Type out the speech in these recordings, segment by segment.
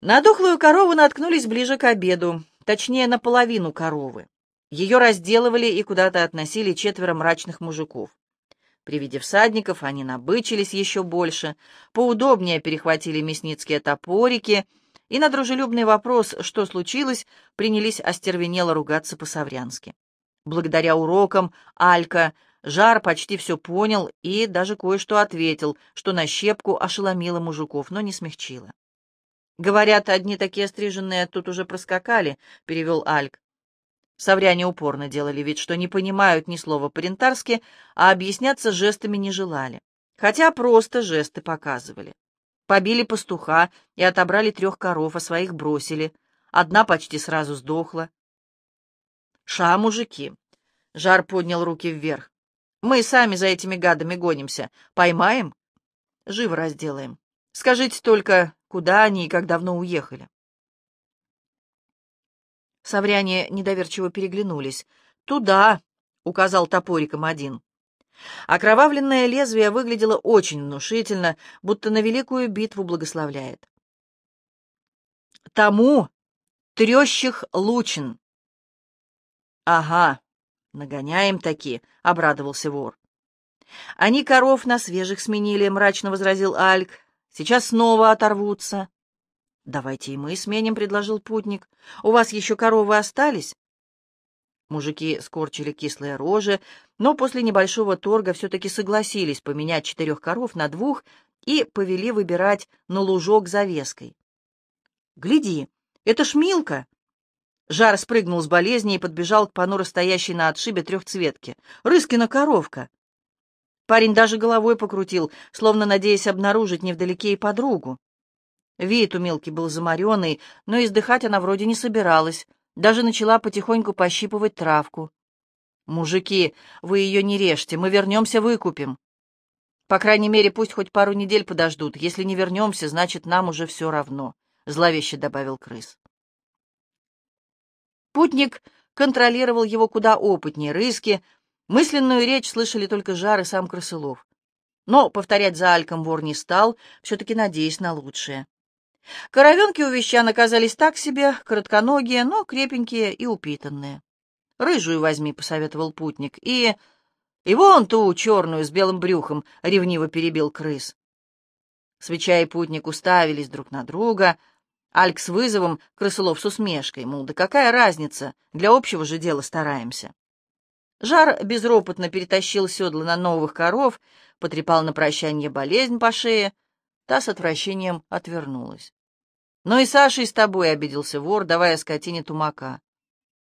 На дохлую корову наткнулись ближе к обеду, точнее, на половину коровы. Ее разделывали и куда-то относили четверо мрачных мужиков. При виде всадников они набычились еще больше, поудобнее перехватили мясницкие топорики и на дружелюбный вопрос, что случилось, принялись остервенело ругаться по-саврянски. Благодаря урокам Алька Жар почти все понял и даже кое-что ответил, что на щепку ошеломило мужиков, но не смягчило. «Говорят, одни такие стриженные тут уже проскакали», — перевел Альк. Савряне упорно делали вид, что не понимают ни слова по-рентарски, а объясняться жестами не желали, хотя просто жесты показывали. Побили пастуха и отобрали трех коров, а своих бросили. Одна почти сразу сдохла. «Ша, мужики!» — Жар поднял руки вверх. Мы сами за этими гадами гонимся. Поймаем? Живо разделаем. Скажите только, куда они и как давно уехали?» Савряне недоверчиво переглянулись. «Туда!» — указал топориком один. Окровавленное лезвие выглядело очень внушительно, будто на великую битву благословляет. «Тому трещих лучин!» «Ага, «Нагоняем таки», — обрадовался вор. «Они коров на свежих сменили», — мрачно возразил Альк. «Сейчас снова оторвутся». «Давайте и мы сменим», — предложил путник. «У вас еще коровы остались?» Мужики скорчили кислые рожи, но после небольшого торга все-таки согласились поменять четырех коров на двух и повели выбирать на лужок за веской. «Гляди, это шмилка!» Жар спрыгнул с болезни и подбежал к понуро стоящей на отшибе трехцветке. «Рыскина коровка!» Парень даже головой покрутил, словно надеясь обнаружить невдалеке и подругу. Вид у Милки был заморенный, но издыхать она вроде не собиралась, даже начала потихоньку пощипывать травку. «Мужики, вы ее не режьте, мы вернемся, выкупим». «По крайней мере, пусть хоть пару недель подождут. Если не вернемся, значит, нам уже все равно», — зловеще добавил крыс. Путник контролировал его куда опытнее рыски, мысленную речь слышали только Жар и сам Крысылов. Но повторять за Альком вор не стал, все-таки надеясь на лучшее. Коровенки у вещан оказались так себе, коротконогие, но крепенькие и упитанные. «Рыжую возьми», — посоветовал путник, — «и...» «И вон ту черную с белым брюхом», — ревниво перебил крыс. Свеча и путник уставились друг на друга, Альк с вызовом, Крысылов с усмешкой, мол, да какая разница, для общего же дела стараемся. Жар безропотно перетащил седла на новых коров, потрепал на прощание болезнь по шее, та с отвращением отвернулась. «Ну и Сашей с тобой», — обиделся вор, давая скотине тумака.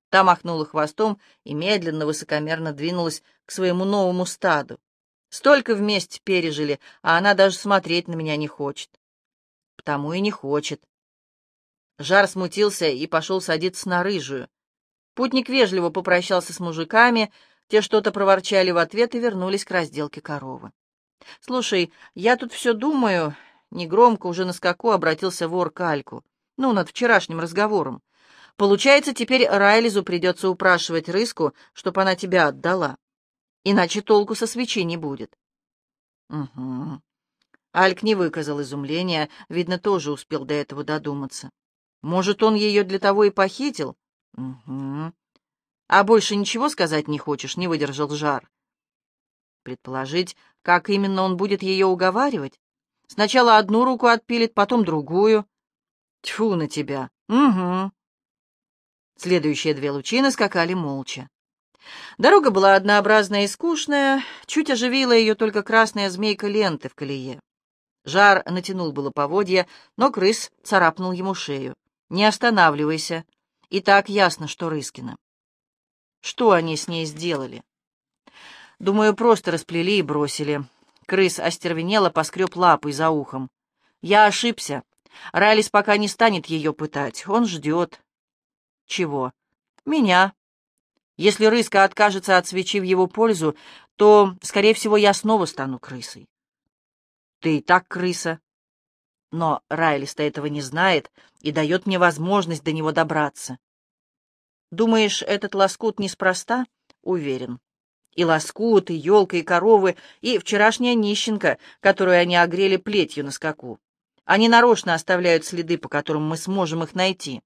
Та махнула хвостом и медленно, высокомерно двинулась к своему новому стаду. Столько вместе пережили, а она даже смотреть на меня не хочет. Потому и не хочет. Жар смутился и пошел садиться на рыжую. Путник вежливо попрощался с мужиками, те что-то проворчали в ответ и вернулись к разделке коровы. «Слушай, я тут все думаю...» Негромко, уже на скаку, обратился вор к Альку. «Ну, над вчерашним разговором. Получается, теперь Райлизу придется упрашивать Рыску, чтоб она тебя отдала. Иначе толку со свечи не будет». «Угу». Альк не выказал изумления, видно, тоже успел до этого додуматься. Может, он ее для того и похитил? Угу. А больше ничего сказать не хочешь, не выдержал жар. Предположить, как именно он будет ее уговаривать? Сначала одну руку отпилит, потом другую. Тьфу на тебя. Угу. Следующие две лучины скакали молча. Дорога была однообразная и скучная, чуть оживила ее только красная змейка ленты в колее. Жар натянул было поводья, но крыс царапнул ему шею. Не останавливайся. И так ясно, что Рыскина. Что они с ней сделали? Думаю, просто расплели и бросили. Крыс остервенело поскреб лапой за ухом. Я ошибся. Ралис пока не станет ее пытать. Он ждет. Чего? Меня. Если Рыска откажется от свечи в его пользу, то, скорее всего, я снова стану крысой. Ты и так крыса. Но Райлиста этого не знает и дает мне возможность до него добраться. Думаешь, этот лоскут неспроста? Уверен. И лоскут, и елка, и коровы, и вчерашняя нищенка, которую они огрели плетью на скаку. Они нарочно оставляют следы, по которым мы сможем их найти.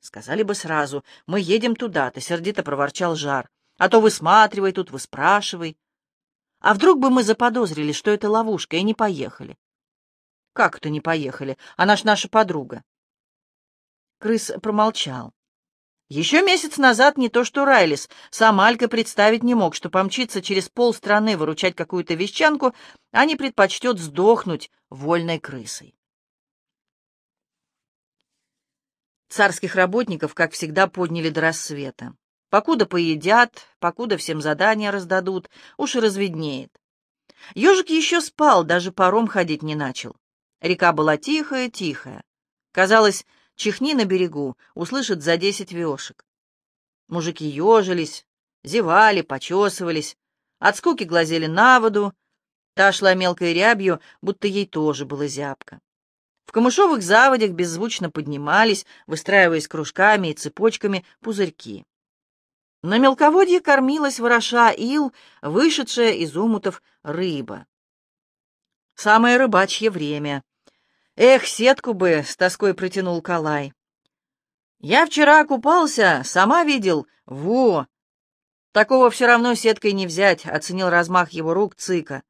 Сказали бы сразу, мы едем туда-то, сердито проворчал Жар. А то высматривай тут, выспрашивай. А вдруг бы мы заподозрили, что это ловушка, и не поехали? Как это не поехали? Она ж наша подруга. Крыс промолчал. Еще месяц назад не то что Райлис, сам Алька представить не мог, что помчиться через полстраны выручать какую-то вещанку, а не предпочтет сдохнуть вольной крысой. Царских работников, как всегда, подняли до рассвета. Покуда поедят, покуда всем задания раздадут, уж и разведнеет. Ежик еще спал, даже паром ходить не начал. Река была тихая-тихая. Казалось, чихни на берегу, услышит за десять вешек. Мужики ежились, зевали, почесывались, от скуки глазели на воду. Та шла мелкой рябью, будто ей тоже было зябко. В камышовых заводях беззвучно поднимались, выстраиваясь кружками и цепочками, пузырьки. На мелководье кормилась вороша ил, вышедшая из умутов рыба. Самое рыбачье время. Эх, сетку бы, с тоской протянул Калай. Я вчера купался, сама видел. Во! Такого все равно сеткой не взять, оценил размах его рук Цыка.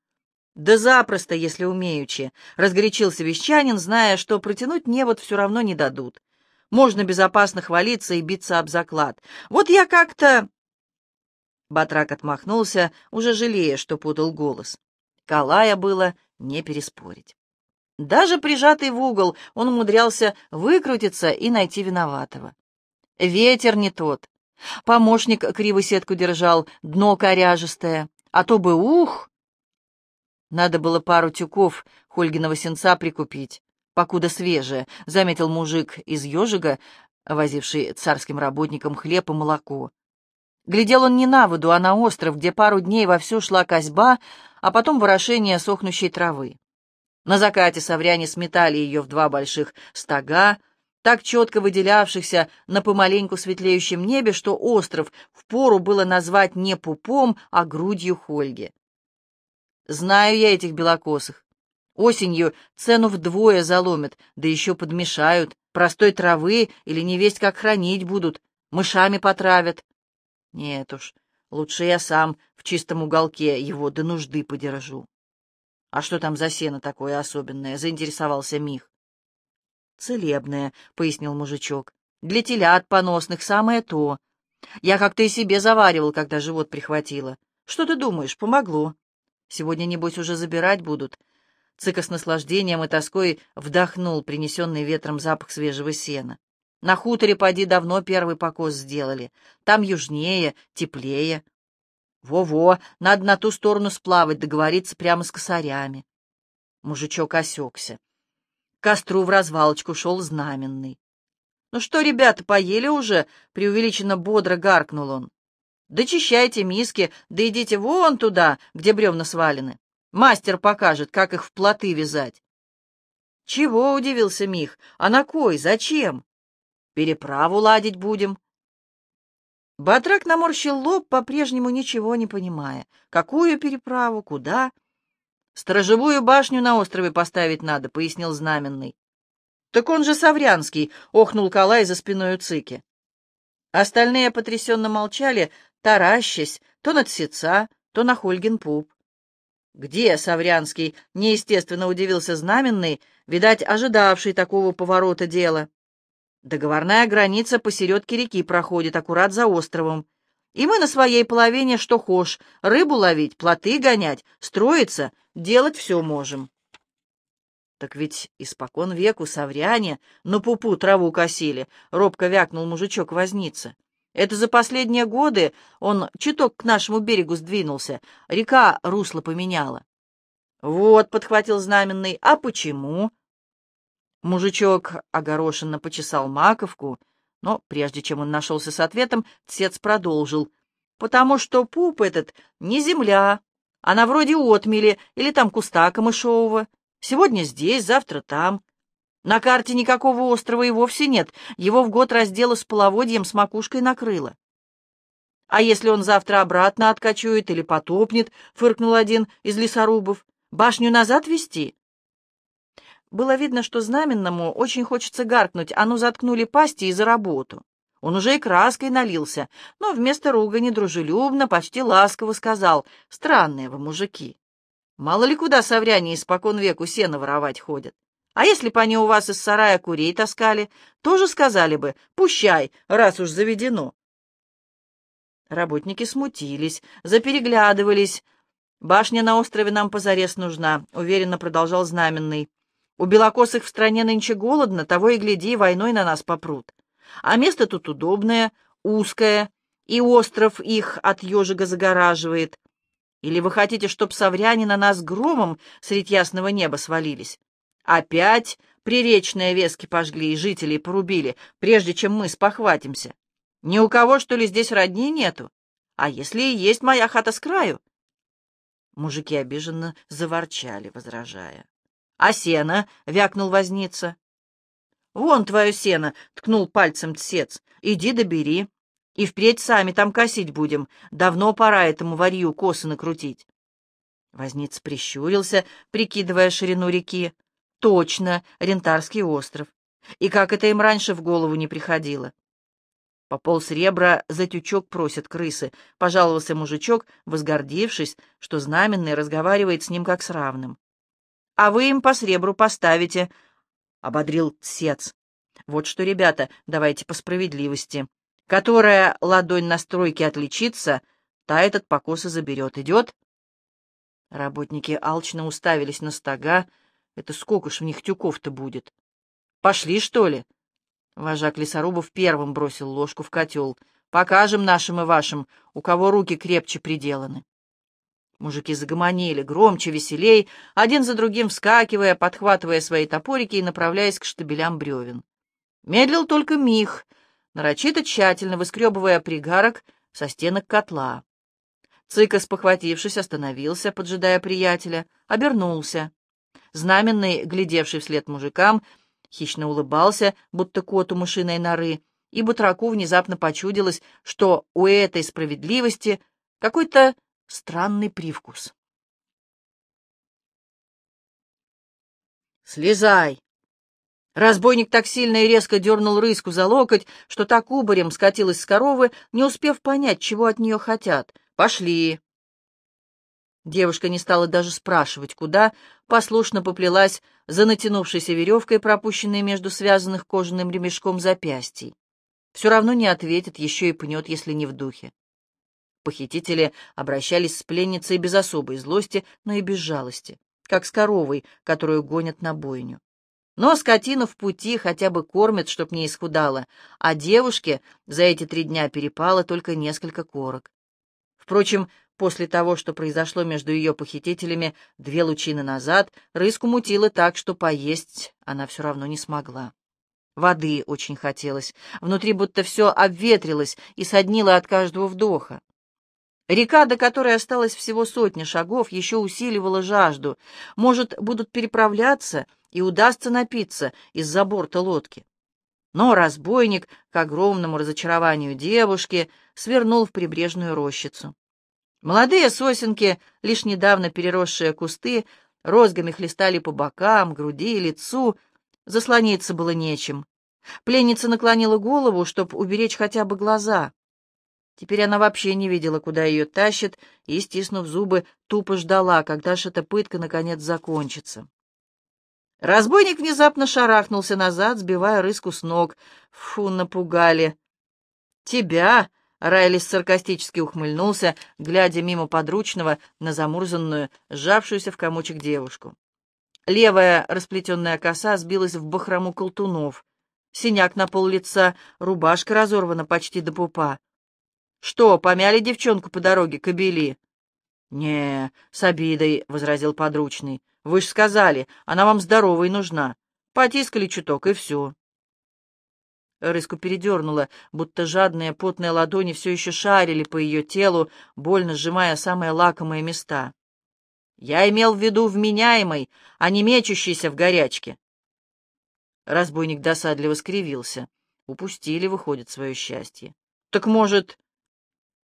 Да запросто, если умеючи, разгорячился вещанин, зная, что протянуть невод все равно не дадут. Можно безопасно хвалиться и биться об заклад. Вот я как-то... Батрак отмахнулся, уже жалея, что подал голос. Калая было не переспорить. Даже прижатый в угол он умудрялся выкрутиться и найти виноватого. Ветер не тот. Помощник криво сетку держал, дно коряжестое, а то бы ух! Надо было пару тюков Хольгиного сенца прикупить, покуда свежее, — заметил мужик из ежика, возивший царским работникам хлеб и молоко. Глядел он не на воду, а на остров, где пару дней вовсю шла козьба, а потом ворошение сохнущей травы. На закате совряне сметали ее в два больших стога, так четко выделявшихся на помаленьку светлеющем небе, что остров впору было назвать не пупом, а грудью Хольги. Знаю я этих белокосых. Осенью цену вдвое заломят, да еще подмешают, простой травы или невесть как хранить будут, мышами потравят. Нет уж, лучше я сам в чистом уголке его до нужды подержу. «А что там за сено такое особенное?» — заинтересовался Мих. «Целебное», — пояснил мужичок. «Для телят поносных самое то. Я как-то и себе заваривал, когда живот прихватило. Что ты думаешь, помогло? Сегодня, небось, уже забирать будут». Цыка с наслаждением и тоской вдохнул принесенный ветром запах свежего сена. На хуторе поди давно первый покос сделали. Там южнее, теплее. Во-во, надо на ту сторону сплавать, договориться прямо с косарями. Мужичок осекся. К костру в развалочку шел знаменный. «Ну что, ребята, поели уже?» — преувеличенно бодро гаркнул он. «Дочищайте миски, да идите вон туда, где бревна свалены. Мастер покажет, как их в плоты вязать». «Чего?» — удивился Мих. «А на кой? Зачем?» «Переправу ладить будем», Батрак наморщил лоб, по-прежнему ничего не понимая. Какую переправу, куда? «Сторожевую башню на острове поставить надо», — пояснил Знаменный. «Так он же Саврянский», — охнул Калай за спиной у. Остальные потрясенно молчали, таращась то на Тсеца, то на Хольгин пуп. «Где Саврянский?» — неестественно удивился Знаменный, видать, ожидавший такого поворота дела. Договорная граница посередке реки проходит, аккурат за островом. И мы на своей половине что хошь, рыбу ловить, плоты гонять, строиться, делать все можем. Так ведь испокон веку савряне на пупу траву косили, — робко вякнул мужичок возница. Это за последние годы он чуток к нашему берегу сдвинулся, река русло поменяла. Вот, — подхватил знаменный, — а почему? Мужичок огорошенно почесал маковку, но прежде чем он нашелся с ответом, Тсец продолжил. «Потому что пуп этот не земля, она вроде отмели или там куста камышового. Сегодня здесь, завтра там. На карте никакого острова и вовсе нет, его в год раздела с половодьем с макушкой накрыло. А если он завтра обратно откачует или потопнет, — фыркнул один из лесорубов, — башню назад вести? Было видно, что знаменному очень хочется гаркнуть, а ну заткнули пасти и за работу. Он уже и краской налился, но вместо ругани дружелюбно, почти ласково сказал «Странные вы мужики. Мало ли куда совряне испокон веку сено воровать ходят. А если бы они у вас из сарая курей таскали, тоже сказали бы «Пущай, раз уж заведено». Работники смутились, запереглядывались. «Башня на острове нам позарез нужна», — уверенно продолжал Знаменный. «У белокосых в стране нынче голодно, того и гляди, войной на нас попрут. А место тут удобное, узкое, и остров их от ежика загораживает. Или вы хотите, чтоб совряне на нас громом средь ясного неба свалились? Опять приречные вески пожгли и жителей порубили, прежде чем мы спохватимся. Ни у кого, что ли, здесь родни нету? А если и есть моя хата с краю? Мужики обиженно заворчали, возражая. — А сено? — вякнул возница. «Вон твое сено!» — ткнул пальцем тсец. «Иди добери. И впредь сами там косить будем. Давно пора этому варью косы накрутить». Возниц прищурился, прикидывая ширину реки. «Точно, Рентарский остров. И как это им раньше в голову не приходило?» По полсребра за тючок просят крысы, — пожаловался мужичок, возгордившись, что знаменный разговаривает с ним как с равным. — А вы им по сребру поставите, — ободрил Сец. «Вот что, ребята, давайте по справедливости. Которая ладонь на стройке отличится, та этот покос и заберет. Идет?» Работники алчно уставились на стога. Это сколько ж в них тюков-то будет? «Пошли, что ли?» Вожак лесорубов первым бросил ложку в котел. «Покажем нашим и вашим, у кого руки крепче приделаны». Мужики загомонили, громче, веселей, один за другим вскакивая, подхватывая свои топорики и направляясь к штабелям бревен. Медлил только Мих, нарочито тщательно выскребывая пригарок со стенок котла. Цыка, спохватившись, остановился, поджидая приятеля, обернулся. Знаменный, глядевший вслед мужикам, хищно улыбался, будто кот у мышиной норы, и Бутраку внезапно почудилось, что у этой справедливости какой-то странный привкус. «Слезай!» Разбойник так сильно и резко дернул рыску за локоть, что так уборем скатилась с коровы, не успев понять, чего от нее хотят. «Пошли!» Девушка не стала даже спрашивать, куда, послушно поплелась за натянувшейся веревкой, пропущенной между связанных кожаным ремешком запястий. Все равно не ответит, еще и пнет, если не в духе. Похитители обращались с пленницей без особой злости, но и без жалости, как с коровой, которую гонят на бойню. Но скотину в пути хотя бы кормят, чтоб не исхудала, а девушке за эти три дня перепало только несколько корок. Впрочем, после того, что произошло между ее похитителями две лучины назад, рыску мутило так, что поесть она все равно не смогла. Воды очень хотелось, внутри будто все обветрилось и соднило от каждого вдоха. Река, до которой осталось всего сотня шагов, еще усиливала жажду. Может, будут переправляться, и удастся напиться из-за борта лодки. Но разбойник, к огромному разочарованию девушки, свернул в прибрежную рощицу. Молодые сосенки, лишь недавно переросшие кусты, розгами хлестали по бокам, груди и лицу, заслониться было нечем. Пленница наклонила голову, чтобы уберечь хотя бы глаза. Теперь она вообще не видела, куда ее тащат, и, стиснув зубы, тупо ждала, когда ж эта пытка наконец закончится. Разбойник внезапно шарахнулся назад, сбивая рыску с ног. Фу, напугали. «Тебя!» — Райлис саркастически ухмыльнулся, глядя мимо подручного на замурзанную, сжавшуюся в комочек девушку. Левая расплетенная коса сбилась в бахрому колтунов. Синяк на пол лица, рубашка разорвана почти до пупа. Что, помяли девчонку по дороге, кобели? Не, с обидой, — возразил подручный. Вы ж сказали, она вам здоровой нужна. Потискали чуток, и все. Рыску передернула, будто жадные потные ладони все еще шарили по ее телу, больно сжимая самые лакомые места. Я имел в виду вменяемый, а не мечущийся в горячке. Разбойник досадливо скривился. Упустили, выходит, свое счастье. Так, может,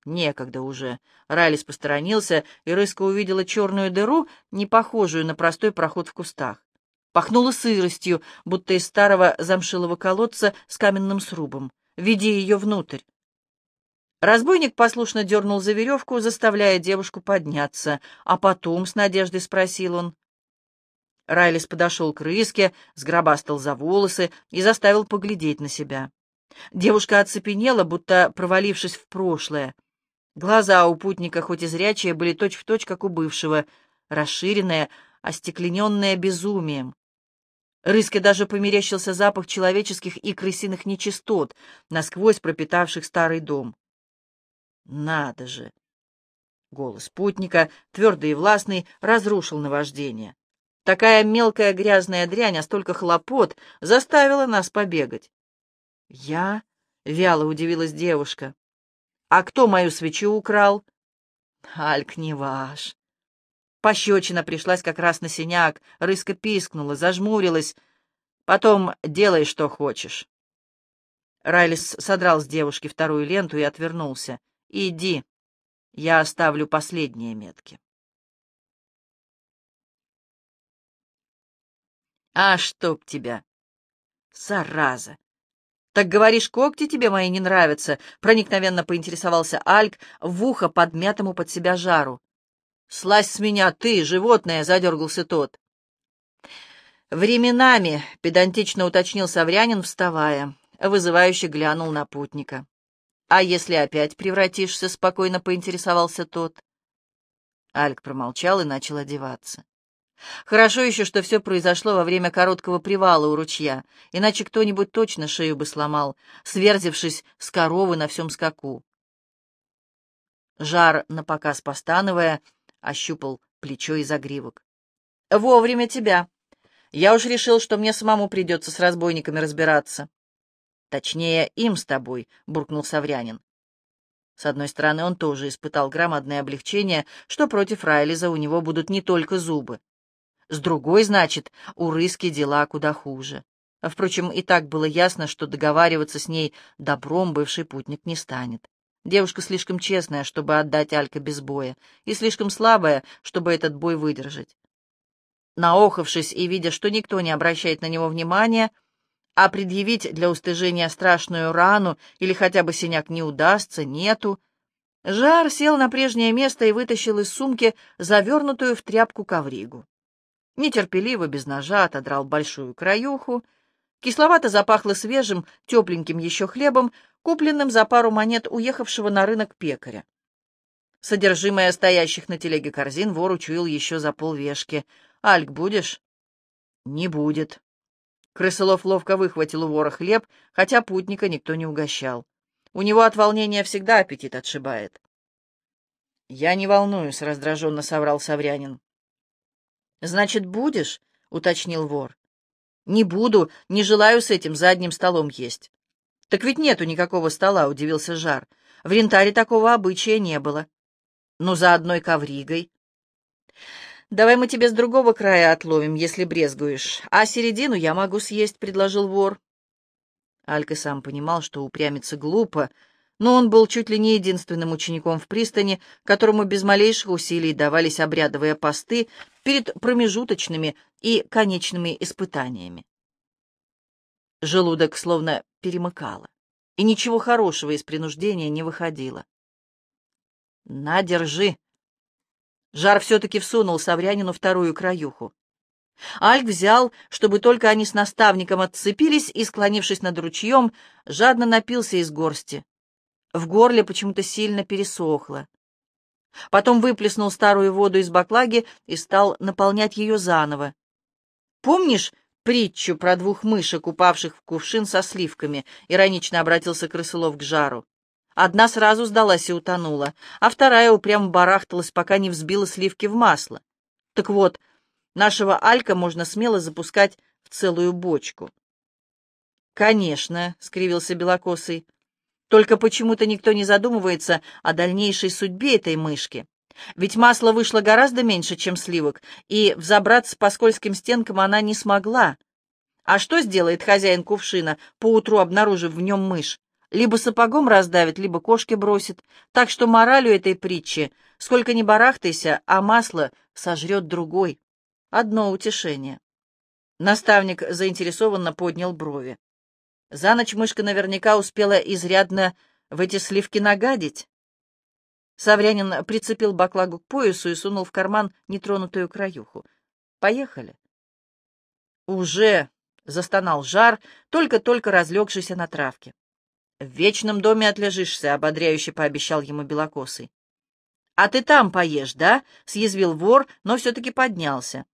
Некогда уже. Райлис посторонился, и Рыска увидела черную дыру, не похожую на простой проход в кустах. Пахнуло сыростью, будто из старого замшилого колодца с каменным срубом. «Веди ее внутрь». Разбойник послушно дернул за веревку, заставляя девушку подняться. А потом, с надеждой спросил он. Райлис подошел к рыске, сгробастал за волосы и заставил поглядеть на себя. Девушка оцепенела, будто провалившись в прошлое. Глаза у путника, хоть и зрячие, были точь-в-точь, точь, как у бывшего, расширенные, остеклененные безумием. Рыске даже померещился запах человеческих и крысиных нечистот, насквозь пропитавших старый дом. «Надо же!» Голос путника, твердый и властный, разрушил наваждение. Такая мелкая грязная дрянь, а столько хлопот заставила нас побегать. «Я?» — вяло удивилась девушка. «А кто мою свечу украл?» «Альк не ваш». Пощечина пришлась как раз на синяк, рыска пискнула, зажмурилась. Потом делай, что хочешь. Райлис содрал с девушки вторую ленту и отвернулся. «Иди, я оставлю последние метки». «А чтоб тебя!» «Зараза!» «Так говоришь, когти тебе мои не нравятся?» — проникновенно поинтересовался Альк в ухо подмятому под себя жару. «Слазь с меня, ты, животное!» — задергался тот. «Временами», — педантично уточнил Саврянин, вставая, вызывающе глянул на путника. «А если опять превратишься?» — спокойно поинтересовался тот. Альк промолчал и начал одеваться. Хорошо еще, что все произошло во время короткого привала у ручья, иначе кто-нибудь точно шею бы сломал, сверзившись с коровы на всем скаку. Жар, напоказ постановая, ощупал плечо и загривок. «Вовремя тебя. Я уж решил, что мне самому придется с разбойниками разбираться». «Точнее, им с тобой», — буркнул Саврянин. С одной стороны, он тоже испытал громадное облегчение, что против Райлиза у него будут не только зубы. С другой, значит, у Рыски дела куда хуже. Впрочем, и так было ясно, что договариваться с ней добром бывший путник не станет. Девушка слишком честная, чтобы отдать Алька без боя, и слишком слабая, чтобы этот бой выдержать. Наохавшись и видя, что никто не обращает на него внимания, а предъявить для устыжения страшную рану или хотя бы синяк не удастся, нету, Жар сел на прежнее место и вытащил из сумки завернутую в тряпку ковригу. Нетерпеливо, без ножа, отодрал большую краюху. Кисловато запахло свежим, тепленьким еще хлебом, купленным за пару монет уехавшего на рынок пекаря. Содержимое стоящих на телеге корзин вор учуял еще за полвешки. «Альк, будешь?» «Не будет». Крысолов ловко выхватил у вора хлеб, хотя путника никто не угощал. У него от волнения всегда аппетит отшибает. «Я не волнуюсь», — раздраженно соврал Саврянин. «Значит, будешь?» — уточнил вор. «Не буду, не желаю с этим за одним столом есть». «Так ведь нету никакого стола», — удивился Жар. «В рентаре такого обычая не было». «Ну, за одной ковригой». «Давай мы тебе с другого края отловим, если брезгуешь. А середину я могу съесть», — предложил вор. Алька сам понимал, что упрямиться глупо, но он был чуть ли не единственным учеником в пристани, которому без малейших усилий давались обрядовые посты перед промежуточными и конечными испытаниями. Желудок словно перемыкало, и ничего хорошего из принуждения не выходило. «На, держи!» Жар все-таки всунул Саврянину вторую краюху. Альк взял, чтобы только они с наставником отцепились, и, склонившись над ручьем, жадно напился из горсти. В горле почему-то сильно пересохло. Потом выплеснул старую воду из баклаги и стал наполнять ее заново. «Помнишь притчу про двух мышек, упавших в кувшин со сливками?» — иронично обратился Крысылов к жару. Одна сразу сдалась и утонула, а вторая упрямо барахталась, пока не взбила сливки в масло. Так вот, нашего Алька можно смело запускать в целую бочку. «Конечно», — скривился Белокосый, только почему-то никто не задумывается о дальнейшей судьбе этой мышки. Ведь масло вышло гораздо меньше, чем сливок, и взобраться по скользким стенкам она не смогла. А что сделает хозяин кувшина, поутру обнаружив в нем мышь? Либо сапогом раздавит, либо кошке бросит. Так что моралью этой притчи сколько ни барахтайся, а масло сожрет другой. Одно утешение. Наставник заинтересованно поднял брови. За ночь мышка наверняка успела изрядно в эти сливки нагадить. Саврянин прицепил баклагу к поясу и сунул в карман нетронутую краюху. «Поехали». «Уже!» — застонал жар, только-только разлегшийся на травке. «В вечном доме отлежишься», — ободряюще пообещал ему белокосый. «А ты там поешь, да?» — съязвил вор, но все-таки поднялся.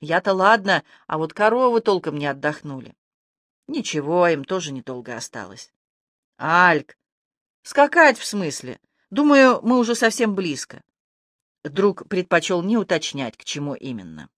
«Я-то ладно, а вот коровы толком не отдохнули». «Ничего, им тоже недолго осталось». «Альк! Скакать в смысле? Думаю, мы уже совсем близко». Друг предпочел не уточнять, к чему именно.